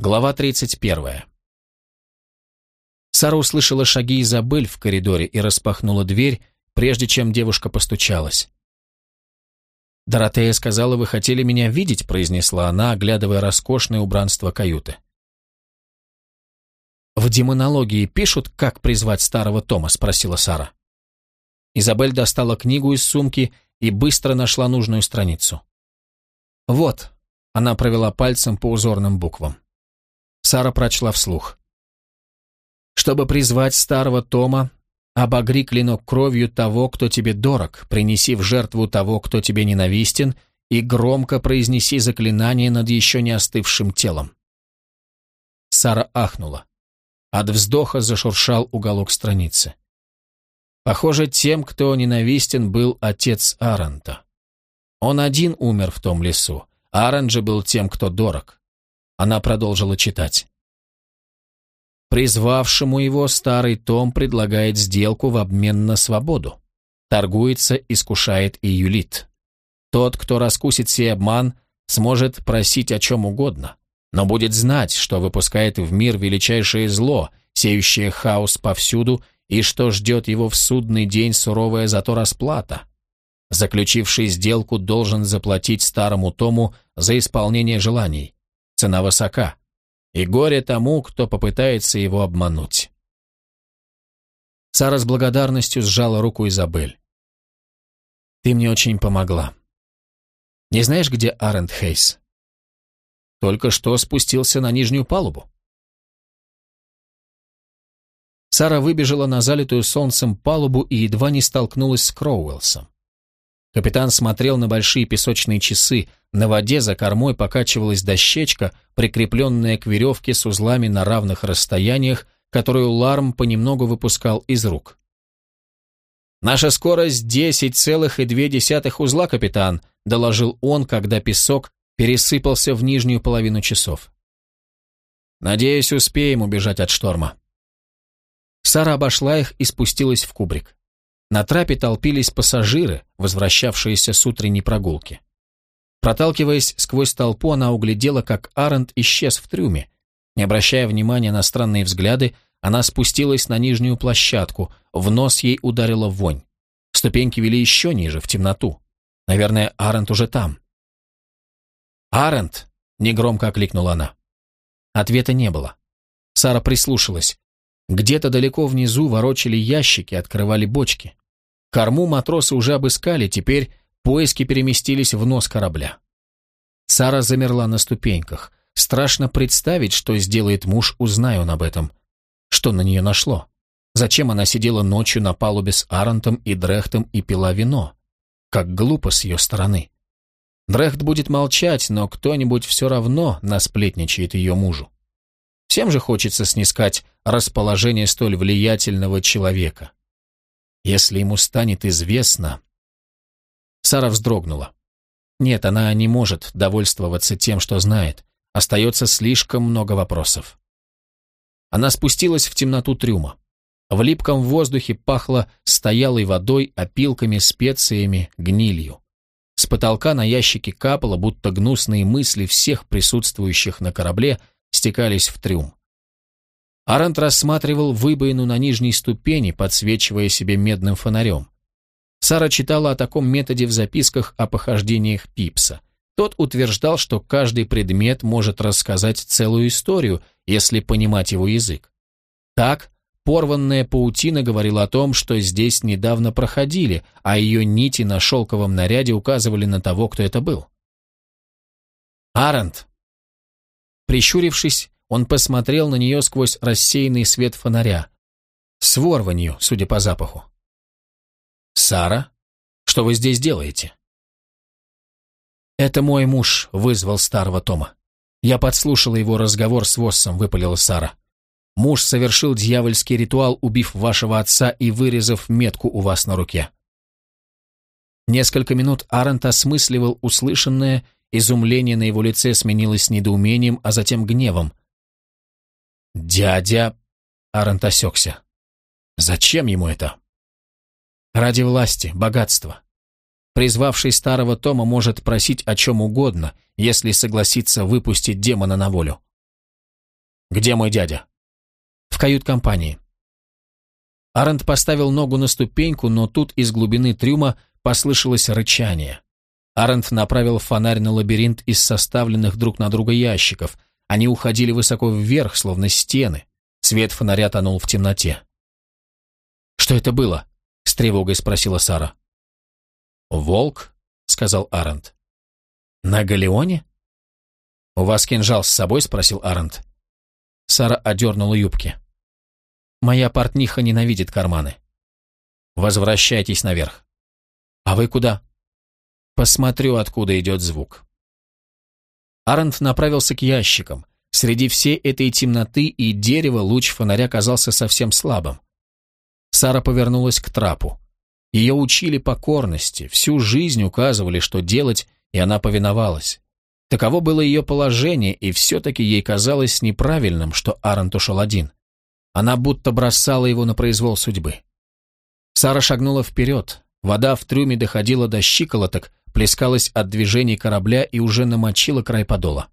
Глава 31. Сара услышала шаги Изабель в коридоре и распахнула дверь, прежде чем девушка постучалась. «Доротея сказала, вы хотели меня видеть», — произнесла она, оглядывая роскошное убранство каюты. «В демонологии пишут, как призвать старого Тома?» — спросила Сара. Изабель достала книгу из сумки и быстро нашла нужную страницу. «Вот», — она провела пальцем по узорным буквам. Сара прочла вслух. «Чтобы призвать старого Тома, обогри клинок кровью того, кто тебе дорог, принеси в жертву того, кто тебе ненавистен, и громко произнеси заклинание над еще не остывшим телом». Сара ахнула. От вздоха зашуршал уголок страницы. Похоже, тем, кто ненавистен, был отец Аранта. Он один умер в том лесу. Аран же был тем, кто дорог. Она продолжила читать. Призвавшему его старый Том предлагает сделку в обмен на свободу. Торгуется, искушает и юлит. Тот, кто раскусит сей обман, сможет просить о чем угодно, но будет знать, что выпускает в мир величайшее зло, сеющее хаос повсюду, и что ждет его в судный день суровая зато расплата. Заключивший сделку должен заплатить старому Тому за исполнение желаний, цена высока, и горе тому, кто попытается его обмануть. Сара с благодарностью сжала руку Изабель. «Ты мне очень помогла. Не знаешь, где Арент Хейс?» «Только что спустился на нижнюю палубу». Сара выбежала на залитую солнцем палубу и едва не столкнулась с Кроуэлсом. Капитан смотрел на большие песочные часы, на воде за кормой покачивалась дощечка, прикрепленная к веревке с узлами на равных расстояниях, которую Ларм понемногу выпускал из рук. «Наша скорость десять целых и две десятых узла, капитан», доложил он, когда песок пересыпался в нижнюю половину часов. «Надеюсь, успеем убежать от шторма». Сара обошла их и спустилась в кубрик. На трапе толпились пассажиры, возвращавшиеся с утренней прогулки. Проталкиваясь сквозь толпу, она углядела, как Арент исчез в трюме. Не обращая внимания на странные взгляды, она спустилась на нижнюю площадку, в нос ей ударила вонь. Ступеньки вели еще ниже, в темноту. Наверное, Арент уже там. «Арент!» — негромко окликнула она. Ответа не было. Сара прислушалась. Где-то далеко внизу ворочали ящики, открывали бочки. Корму матросы уже обыскали, теперь поиски переместились в нос корабля. Сара замерла на ступеньках. Страшно представить, что сделает муж, узная он об этом. Что на нее нашло? Зачем она сидела ночью на палубе с Арантом и Дрехтом и пила вино? Как глупо с ее стороны. Дрехт будет молчать, но кто-нибудь все равно насплетничает ее мужу. Всем же хочется снискать расположение столь влиятельного человека. Если ему станет известно... Сара вздрогнула. Нет, она не может довольствоваться тем, что знает. Остается слишком много вопросов. Она спустилась в темноту трюма. В липком воздухе пахло стоялой водой, опилками, специями, гнилью. С потолка на ящике капало, будто гнусные мысли всех присутствующих на корабле стекались в трюм. Арант рассматривал выбоину на нижней ступени, подсвечивая себе медным фонарем. Сара читала о таком методе в записках о похождениях Пипса. Тот утверждал, что каждый предмет может рассказать целую историю, если понимать его язык. Так, порванная паутина говорила о том, что здесь недавно проходили, а ее нити на шелковом наряде указывали на того, кто это был. «Арент!» Прищурившись, он посмотрел на нее сквозь рассеянный свет фонаря. С ворванью, судя по запаху. «Сара, что вы здесь делаете?» «Это мой муж», — вызвал старого Тома. «Я подслушала его разговор с Воссом», — выпалила Сара. «Муж совершил дьявольский ритуал, убив вашего отца и вырезав метку у вас на руке». Несколько минут Арент осмысливал услышанное, изумление на его лице сменилось недоумением, а затем гневом. «Дядя...» Арент осекся. «Зачем ему это?» «Ради власти, богатства. Призвавший старого Тома может просить о чем угодно, если согласится выпустить демона на волю. Где мой дядя?» «В кают-компании». Арент поставил ногу на ступеньку, но тут из глубины трюма послышалось рычание. Арент направил фонарь на лабиринт из составленных друг на друга ящиков. Они уходили высоко вверх, словно стены. Свет фонаря тонул в темноте. «Что это было?» — с тревогой спросила Сара. «Волк», — сказал Арент. «На Галеоне?» «У вас кинжал с собой?» — спросил Арент. Сара одернула юбки. «Моя портниха ненавидит карманы». «Возвращайтесь наверх». «А вы куда?» Посмотрю, откуда идет звук. Арент направился к ящикам. Среди всей этой темноты и дерева луч фонаря казался совсем слабым. Сара повернулась к трапу. Ее учили покорности, всю жизнь указывали, что делать, и она повиновалась. Таково было ее положение, и все-таки ей казалось неправильным, что Арент ушел один. Она будто бросала его на произвол судьбы. Сара шагнула вперед. Вода в трюме доходила до щиколоток, плескалась от движений корабля и уже намочила край подола.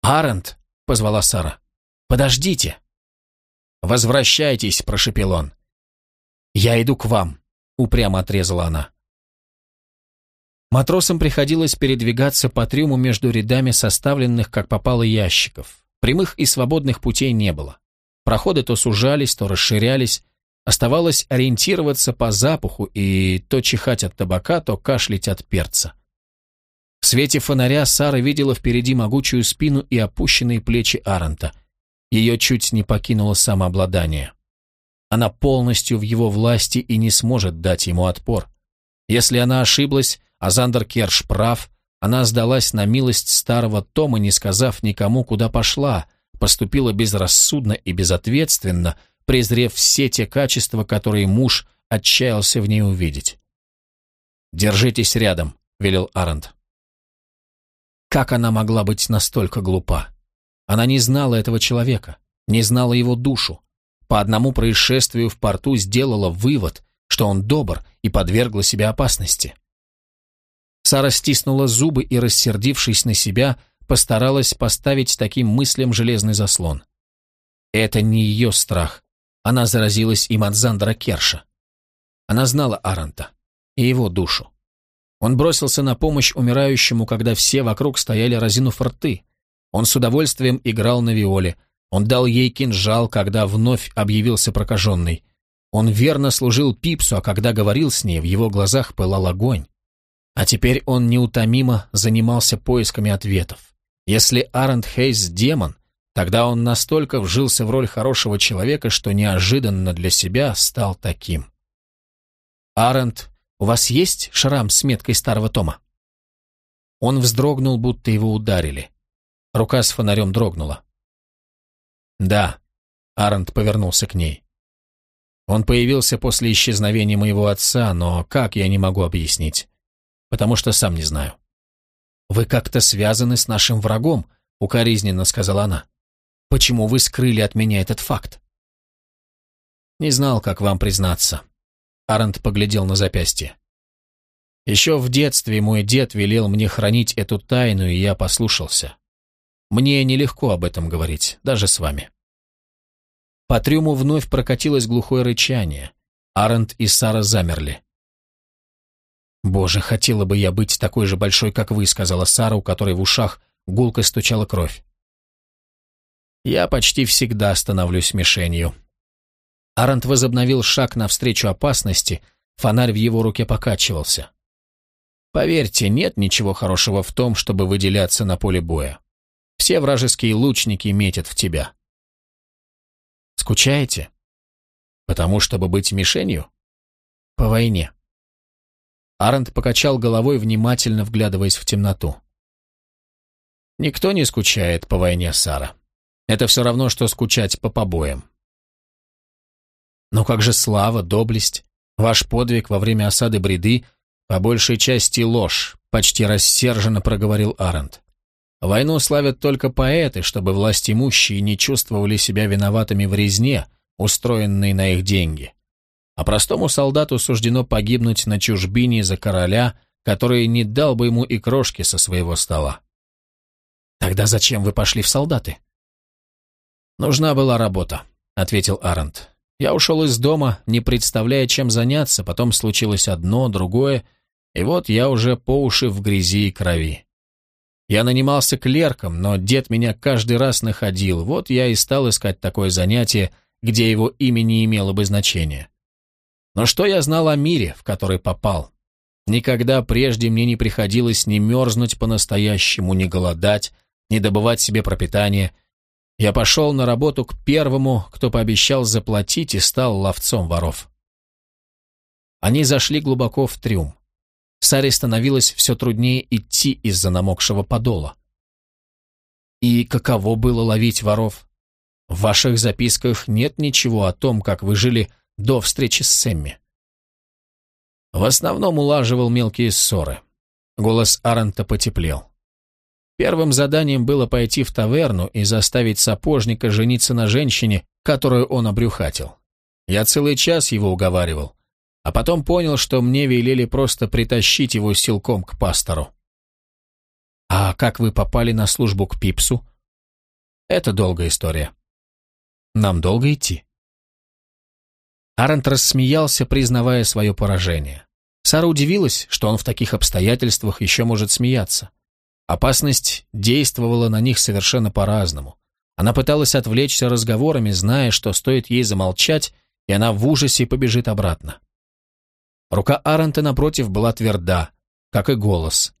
«Арент!» — позвала Сара. «Подождите!» «Возвращайтесь!» — прошепел он. «Я иду к вам!» — упрямо отрезала она. Матросам приходилось передвигаться по трюму между рядами составленных, как попало, ящиков. Прямых и свободных путей не было. Проходы то сужались, то расширялись, Оставалось ориентироваться по запаху и то чихать от табака, то кашлять от перца. В свете фонаря Сара видела впереди могучую спину и опущенные плечи Аранта. Ее чуть не покинуло самообладание. Она полностью в его власти и не сможет дать ему отпор. Если она ошиблась, а Зандер Керш прав, она сдалась на милость старого Тома, не сказав никому, куда пошла, поступила безрассудно и безответственно – презрев все те качества, которые муж отчаялся в ней увидеть. «Держитесь рядом», — велел Арент. Как она могла быть настолько глупа? Она не знала этого человека, не знала его душу. По одному происшествию в порту сделала вывод, что он добр и подвергла себя опасности. Сара стиснула зубы и, рассердившись на себя, постаралась поставить таким мыслям железный заслон. Это не ее страх, она заразилась им от Зандера Керша. Она знала Аранта и его душу. Он бросился на помощь умирающему, когда все вокруг стояли разинув рты. Он с удовольствием играл на виоле. Он дал ей кинжал, когда вновь объявился прокаженный. Он верно служил Пипсу, а когда говорил с ней, в его глазах пылал огонь. А теперь он неутомимо занимался поисками ответов. Если Арент Хейс – демон, Тогда он настолько вжился в роль хорошего человека, что неожиданно для себя стал таким. «Арент, у вас есть шрам с меткой старого тома?» Он вздрогнул, будто его ударили. Рука с фонарем дрогнула. «Да», — Арент повернулся к ней. «Он появился после исчезновения моего отца, но как, я не могу объяснить, потому что сам не знаю». «Вы как-то связаны с нашим врагом», — укоризненно сказала она. Почему вы скрыли от меня этот факт?» «Не знал, как вам признаться». Арент поглядел на запястье. «Еще в детстве мой дед велел мне хранить эту тайну, и я послушался. Мне нелегко об этом говорить, даже с вами». По трюму вновь прокатилось глухое рычание. Арент и Сара замерли. «Боже, хотела бы я быть такой же большой, как вы», — сказала Сара, у которой в ушах гулко стучала кровь. Я почти всегда становлюсь мишенью. Арант возобновил шаг навстречу опасности, фонарь в его руке покачивался. Поверьте, нет ничего хорошего в том, чтобы выделяться на поле боя. Все вражеские лучники метят в тебя. Скучаете? Потому, чтобы быть мишенью? По войне. Арент покачал головой, внимательно вглядываясь в темноту. Никто не скучает по войне, Сара. Это все равно, что скучать по побоям. Но как же слава, доблесть, ваш подвиг во время осады Бреды, по большей части ложь, почти рассерженно проговорил Арент. Войну славят только поэты, чтобы власть имущие не чувствовали себя виноватыми в резне, устроенной на их деньги. А простому солдату суждено погибнуть на чужбине за короля, который не дал бы ему и крошки со своего стола. Тогда зачем вы пошли в солдаты? «Нужна была работа», — ответил Арент. «Я ушел из дома, не представляя, чем заняться, потом случилось одно, другое, и вот я уже по уши в грязи и крови. Я нанимался клерком, но дед меня каждый раз находил, вот я и стал искать такое занятие, где его имя не имело бы значения. Но что я знал о мире, в который попал? Никогда прежде мне не приходилось ни мерзнуть по-настоящему, ни голодать, ни добывать себе пропитание. Я пошел на работу к первому, кто пообещал заплатить, и стал ловцом воров. Они зашли глубоко в трюм. Саре становилось все труднее идти из-за намокшего подола. И каково было ловить воров? В ваших записках нет ничего о том, как вы жили до встречи с Сэмми. В основном улаживал мелкие ссоры. Голос Аранта потеплел. Первым заданием было пойти в таверну и заставить сапожника жениться на женщине, которую он обрюхатил. Я целый час его уговаривал, а потом понял, что мне велели просто притащить его силком к пастору. «А как вы попали на службу к Пипсу?» «Это долгая история». «Нам долго идти?» Арент рассмеялся, признавая свое поражение. Сара удивилась, что он в таких обстоятельствах еще может смеяться. Опасность действовала на них совершенно по-разному. Она пыталась отвлечься разговорами, зная, что стоит ей замолчать, и она в ужасе побежит обратно. Рука Арента, напротив, была тверда, как и голос.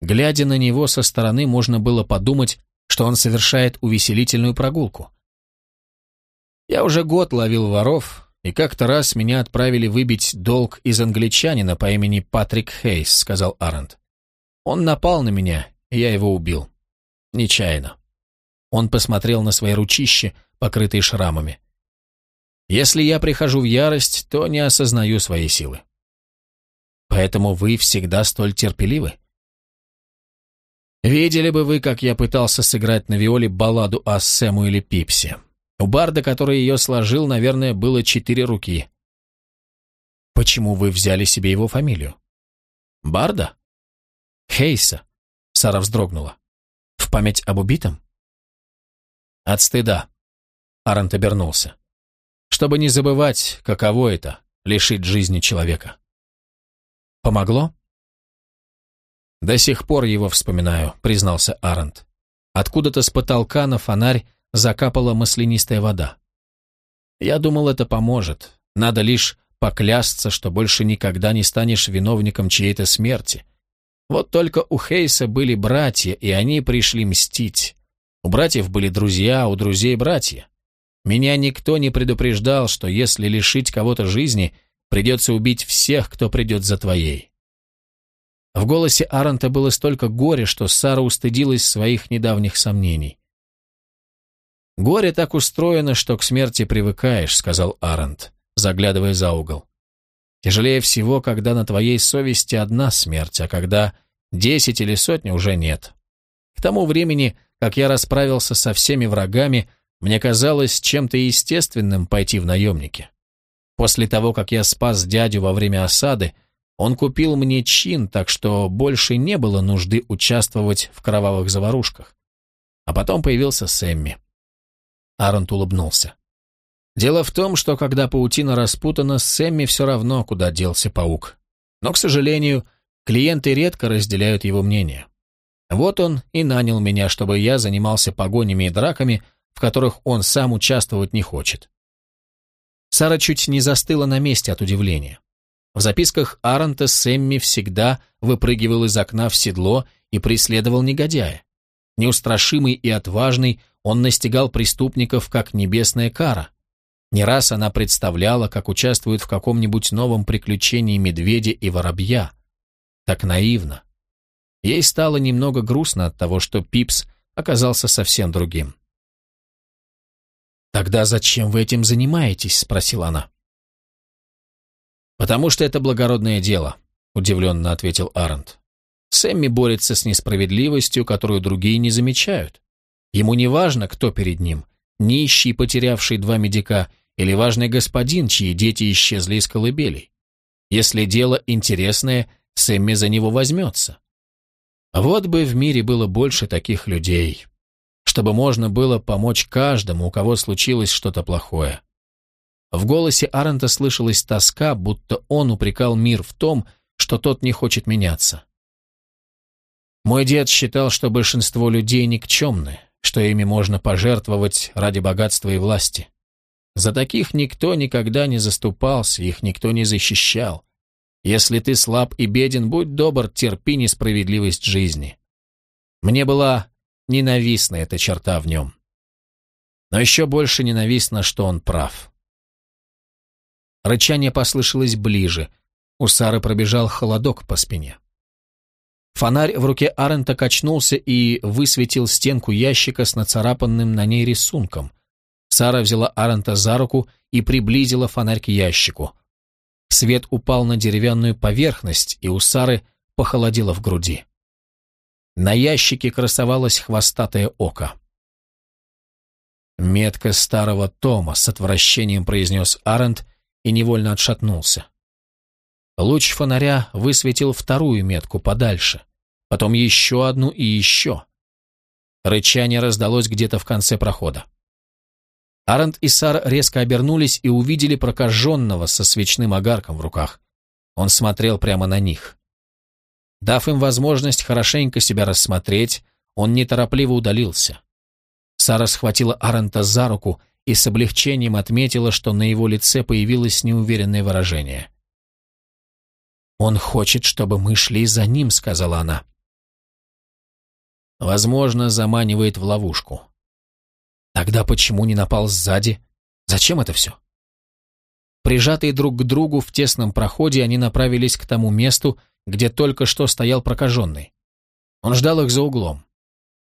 Глядя на него со стороны, можно было подумать, что он совершает увеселительную прогулку. «Я уже год ловил воров, и как-то раз меня отправили выбить долг из англичанина по имени Патрик Хейс, сказал Арент. Он напал на меня, я его убил. Нечаянно. Он посмотрел на свои ручища, покрытые шрамами. Если я прихожу в ярость, то не осознаю своей силы. Поэтому вы всегда столь терпеливы. Видели бы вы, как я пытался сыграть на виоле балладу о Сэму или Пипсе. У барда, который ее сложил, наверное, было четыре руки. Почему вы взяли себе его фамилию? Барда? Хейса. Сара вздрогнула. В память об убитом? От стыда. Арант обернулся. Чтобы не забывать, каково это — лишить жизни человека. Помогло? До сих пор его вспоминаю, признался Арант. Откуда-то с потолка на фонарь закапала маслянистая вода. Я думал, это поможет. Надо лишь поклясться, что больше никогда не станешь виновником чьей-то смерти. Вот только у Хейса были братья, и они пришли мстить. У братьев были друзья, у друзей братья. Меня никто не предупреждал, что если лишить кого-то жизни, придется убить всех, кто придет за твоей. В голосе Аранта было столько горя, что Сара устыдилась своих недавних сомнений. «Горе так устроено, что к смерти привыкаешь», — сказал Арент, заглядывая за угол. «Тяжелее всего, когда на твоей совести одна смерть, а когда десять или сотни уже нет. К тому времени, как я расправился со всеми врагами, мне казалось чем-то естественным пойти в наемники. После того, как я спас дядю во время осады, он купил мне чин, так что больше не было нужды участвовать в кровавых заварушках. А потом появился Сэмми. Аронт улыбнулся. Дело в том, что когда паутина распутана, Сэмми все равно, куда делся паук. Но, к сожалению, клиенты редко разделяют его мнение. Вот он и нанял меня, чтобы я занимался погонями и драками, в которых он сам участвовать не хочет. Сара чуть не застыла на месте от удивления. В записках Аронта Сэмми всегда выпрыгивал из окна в седло и преследовал негодяя. Неустрашимый и отважный, он настигал преступников, как небесная кара. Не раз она представляла, как участвует в каком-нибудь новом приключении медведя и воробья. Так наивно. Ей стало немного грустно от того, что Пипс оказался совсем другим. «Тогда зачем вы этим занимаетесь?» — спросила она. «Потому что это благородное дело», — удивленно ответил Арент. «Сэмми борется с несправедливостью, которую другие не замечают. Ему не важно, кто перед ним, нищий, потерявший два медика, или важный господин, чьи дети исчезли из колыбелей. Если дело интересное, Сэмми за него возьмется. Вот бы в мире было больше таких людей. чтобы можно было помочь каждому, у кого случилось что-то плохое. В голосе Арента слышалась тоска, будто он упрекал мир в том, что тот не хочет меняться. Мой дед считал, что большинство людей никчемны, что ими можно пожертвовать ради богатства и власти. За таких никто никогда не заступался, их никто не защищал. Если ты слаб и беден, будь добр, терпи несправедливость жизни. Мне была ненавистна эта черта в нем. Но еще больше ненавистно, что он прав. Рычание послышалось ближе. У Сары пробежал холодок по спине. Фонарь в руке Арента качнулся и высветил стенку ящика с нацарапанным на ней рисунком. Сара взяла Арента за руку и приблизила фонарь к ящику. Свет упал на деревянную поверхность, и у Сары похолодело в груди. На ящике красовалось хвостатое око. «Метка старого Тома», — с отвращением произнес Арент и невольно отшатнулся. Луч фонаря высветил вторую метку подальше, потом еще одну и еще. Рычание раздалось где-то в конце прохода. Арент и Сар резко обернулись и увидели прокаженного со свечным огарком в руках. Он смотрел прямо на них. Дав им возможность хорошенько себя рассмотреть, он неторопливо удалился. Сара схватила Арента за руку и с облегчением отметила, что на его лице появилось неуверенное выражение. «Он хочет, чтобы мы шли за ним», — сказала она. «Возможно, заманивает в ловушку. Тогда почему не напал сзади? Зачем это все?» Прижатые друг к другу в тесном проходе, они направились к тому месту, где только что стоял прокаженный. Он ждал их за углом.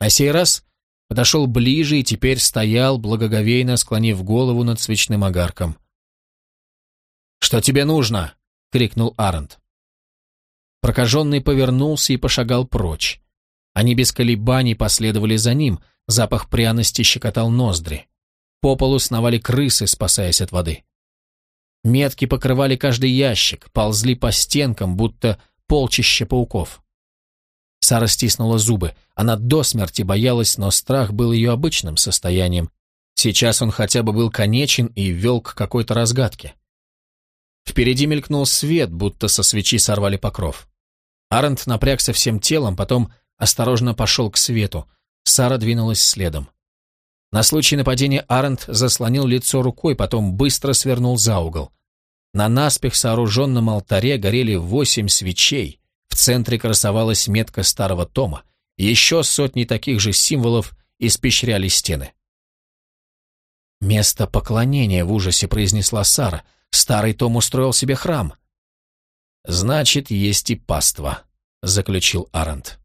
На сей раз подошел ближе и теперь стоял, благоговейно склонив голову над свечным огарком. «Что тебе нужно?» — крикнул Арент. Прокаженный повернулся и пошагал прочь. Они без колебаний последовали за ним, запах пряности щекотал ноздри. По полу сновали крысы, спасаясь от воды. Метки покрывали каждый ящик, ползли по стенкам, будто полчище пауков. Сара стиснула зубы. Она до смерти боялась, но страх был ее обычным состоянием. Сейчас он хотя бы был конечен и вел к какой-то разгадке. Впереди мелькнул свет, будто со свечи сорвали покров. Арент напрягся всем телом, потом осторожно пошел к свету. Сара двинулась следом. На случай нападения Арент заслонил лицо рукой, потом быстро свернул за угол. На наспех сооруженном алтаре горели восемь свечей, в центре красовалась метка старого тома, еще сотни таких же символов испещряли стены. «Место поклонения», — в ужасе произнесла Сара. «Старый том устроил себе храм». «Значит, есть и паства», — заключил Арент.